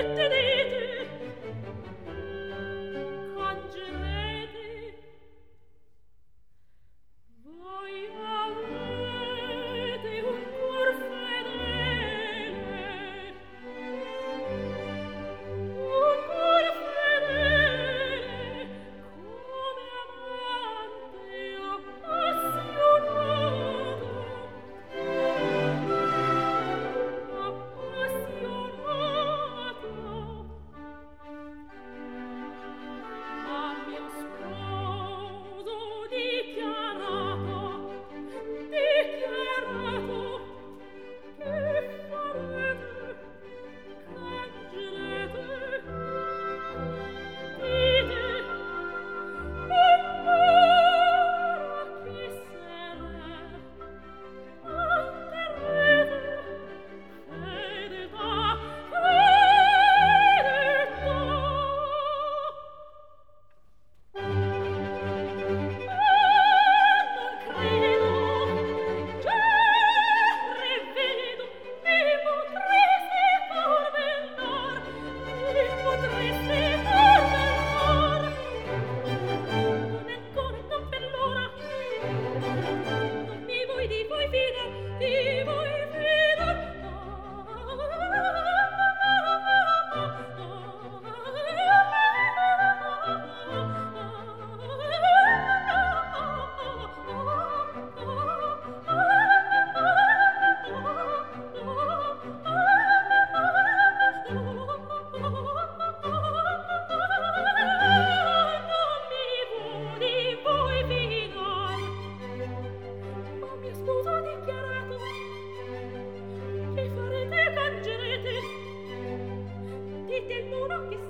Mettere non mi vuoi di voi fida di voi nessuno che sa